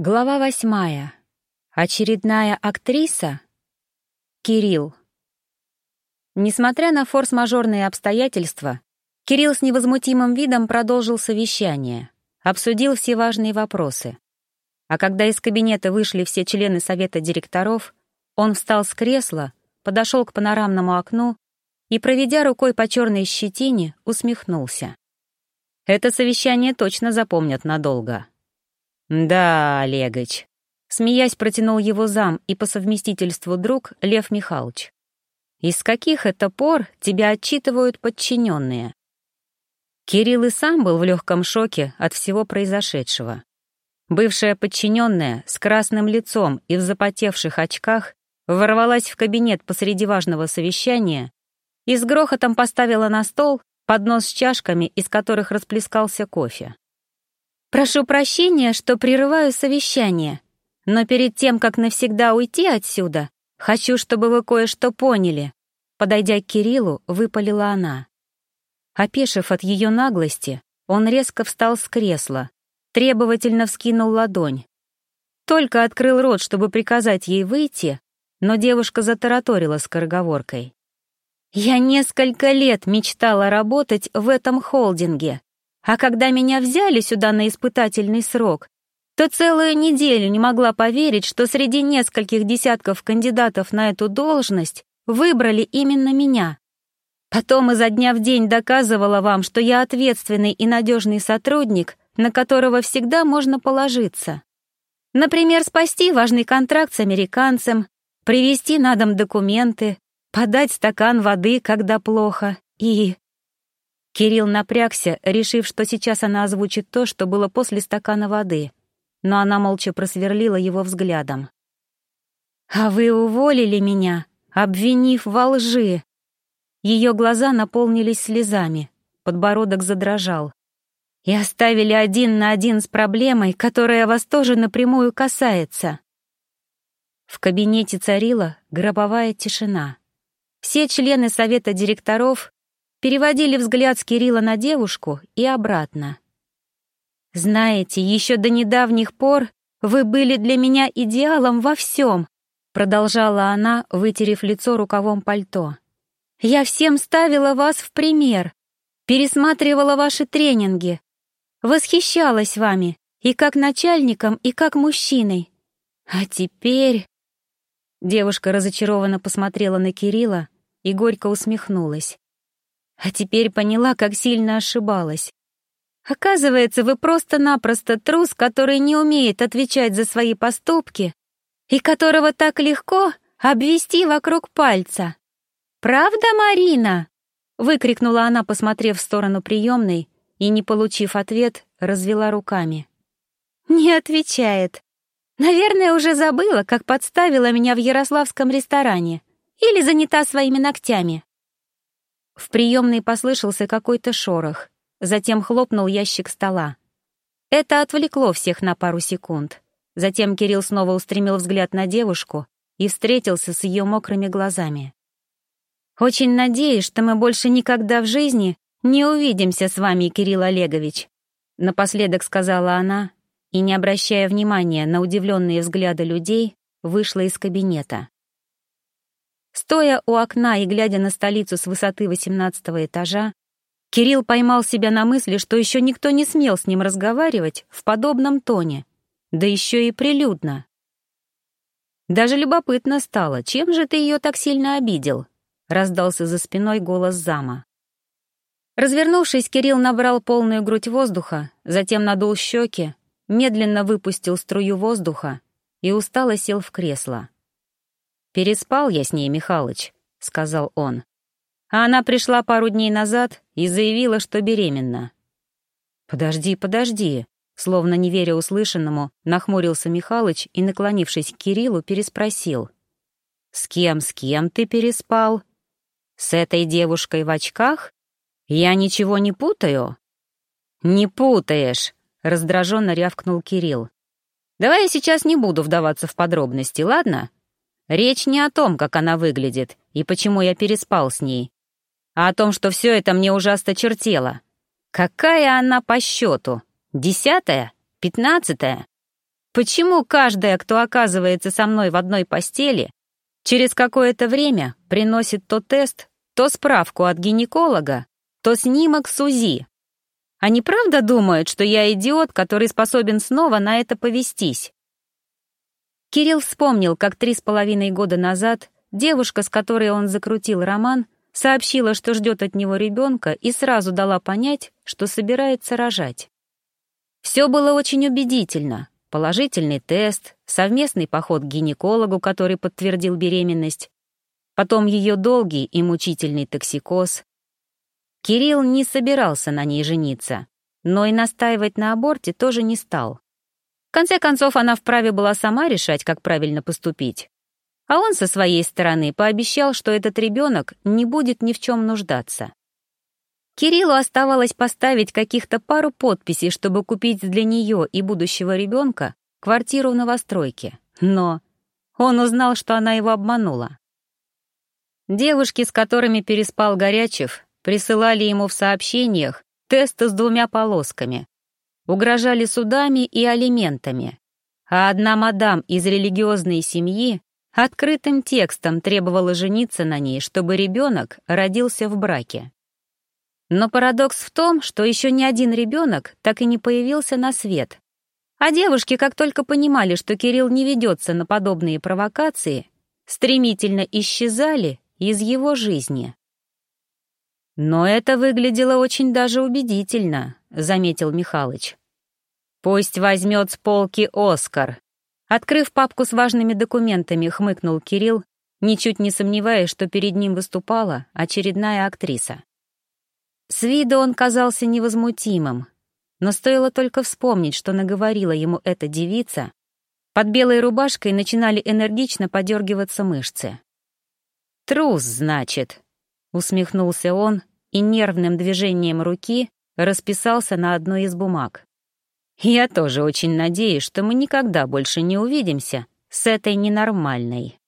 Глава восьмая. Очередная актриса? Кирилл. Несмотря на форс-мажорные обстоятельства, Кирилл с невозмутимым видом продолжил совещание, обсудил все важные вопросы. А когда из кабинета вышли все члены совета директоров, он встал с кресла, подошел к панорамному окну и, проведя рукой по черной щетине, усмехнулся. Это совещание точно запомнят надолго. «Да, Олегович», — смеясь протянул его зам и по совместительству друг Лев Михайлович. «Из каких это пор тебя отчитывают подчиненные?» Кирилл и сам был в легком шоке от всего произошедшего. Бывшая подчиненная с красным лицом и в запотевших очках ворвалась в кабинет посреди важного совещания и с грохотом поставила на стол поднос с чашками, из которых расплескался кофе. «Прошу прощения, что прерываю совещание, но перед тем, как навсегда уйти отсюда, хочу, чтобы вы кое-что поняли», подойдя к Кириллу, выпалила она. Опешив от ее наглости, он резко встал с кресла, требовательно вскинул ладонь. Только открыл рот, чтобы приказать ей выйти, но девушка затараторила скороговоркой. «Я несколько лет мечтала работать в этом холдинге, а когда меня взяли сюда на испытательный срок, то целую неделю не могла поверить, что среди нескольких десятков кандидатов на эту должность выбрали именно меня. Потом изо дня в день доказывала вам, что я ответственный и надежный сотрудник, на которого всегда можно положиться. Например, спасти важный контракт с американцем, привезти на дом документы, подать стакан воды, когда плохо, и... Кирилл напрягся, решив, что сейчас она озвучит то, что было после стакана воды, но она молча просверлила его взглядом. «А вы уволили меня, обвинив во лжи!» Ее глаза наполнились слезами, подбородок задрожал. «И оставили один на один с проблемой, которая вас тоже напрямую касается». В кабинете царила гробовая тишина. Все члены совета директоров переводили взгляд с Кирилла на девушку и обратно. «Знаете, еще до недавних пор вы были для меня идеалом во всем», продолжала она, вытерев лицо рукавом пальто. «Я всем ставила вас в пример, пересматривала ваши тренинги, восхищалась вами и как начальником, и как мужчиной. А теперь...» Девушка разочарованно посмотрела на Кирилла и горько усмехнулась. А теперь поняла, как сильно ошибалась. Оказывается, вы просто-напросто трус, который не умеет отвечать за свои поступки и которого так легко обвести вокруг пальца. «Правда, Марина?» — выкрикнула она, посмотрев в сторону приемной, и, не получив ответ, развела руками. «Не отвечает. Наверное, уже забыла, как подставила меня в ярославском ресторане или занята своими ногтями. В приемной послышался какой-то шорох, затем хлопнул ящик стола. Это отвлекло всех на пару секунд. Затем Кирилл снова устремил взгляд на девушку и встретился с ее мокрыми глазами. «Очень надеюсь, что мы больше никогда в жизни не увидимся с вами, Кирилл Олегович», напоследок сказала она и, не обращая внимания на удивленные взгляды людей, вышла из кабинета. Стоя у окна и глядя на столицу с высоты восемнадцатого этажа, Кирилл поймал себя на мысли, что еще никто не смел с ним разговаривать в подобном тоне, да еще и прилюдно. Даже любопытно стало, чем же ты ее так сильно обидел? Раздался за спиной голос зама. Развернувшись, Кирилл набрал полную грудь воздуха, затем надул щеки, медленно выпустил струю воздуха и устало сел в кресло. «Переспал я с ней, Михалыч», — сказал он. А она пришла пару дней назад и заявила, что беременна. «Подожди, подожди», — словно не веря услышанному, нахмурился Михалыч и, наклонившись к Кириллу, переспросил. «С кем, с кем ты переспал? С этой девушкой в очках? Я ничего не путаю?» «Не путаешь», — раздраженно рявкнул Кирилл. «Давай я сейчас не буду вдаваться в подробности, ладно? Речь не о том, как она выглядит и почему я переспал с ней, а о том, что все это мне ужасно чертело. Какая она по счету? Десятая? Пятнадцатая? Почему каждая, кто оказывается со мной в одной постели, через какое-то время приносит то тест, то справку от гинеколога, то снимок с УЗИ? Они правда думают, что я идиот, который способен снова на это повестись? Кирилл вспомнил, как три с половиной года назад девушка, с которой он закрутил роман, сообщила, что ждет от него ребенка и сразу дала понять, что собирается рожать. Все было очень убедительно. Положительный тест, совместный поход к гинекологу, который подтвердил беременность, потом ее долгий и мучительный токсикоз. Кирилл не собирался на ней жениться, но и настаивать на аборте тоже не стал. В конце концов, она вправе была сама решать, как правильно поступить. А он со своей стороны пообещал, что этот ребенок не будет ни в чем нуждаться. Кириллу оставалось поставить каких-то пару подписей, чтобы купить для нее и будущего ребенка квартиру в новостройке. Но он узнал, что она его обманула. Девушки, с которыми переспал Горячев, присылали ему в сообщениях тесты с двумя полосками, угрожали судами и алиментами, а одна мадам из религиозной семьи открытым текстом требовала жениться на ней, чтобы ребенок родился в браке. Но парадокс в том, что еще ни один ребенок так и не появился на свет. А девушки, как только понимали, что Кирилл не ведется на подобные провокации, стремительно исчезали из его жизни. «Но это выглядело очень даже убедительно», — заметил Михалыч. «Пусть возьмет с полки Оскар». Открыв папку с важными документами, хмыкнул Кирилл, ничуть не сомневаясь, что перед ним выступала очередная актриса. С виду он казался невозмутимым, но стоило только вспомнить, что наговорила ему эта девица, под белой рубашкой начинали энергично подергиваться мышцы. «Трус, значит», — усмехнулся он и нервным движением руки расписался на одной из бумаг. «Я тоже очень надеюсь, что мы никогда больше не увидимся с этой ненормальной».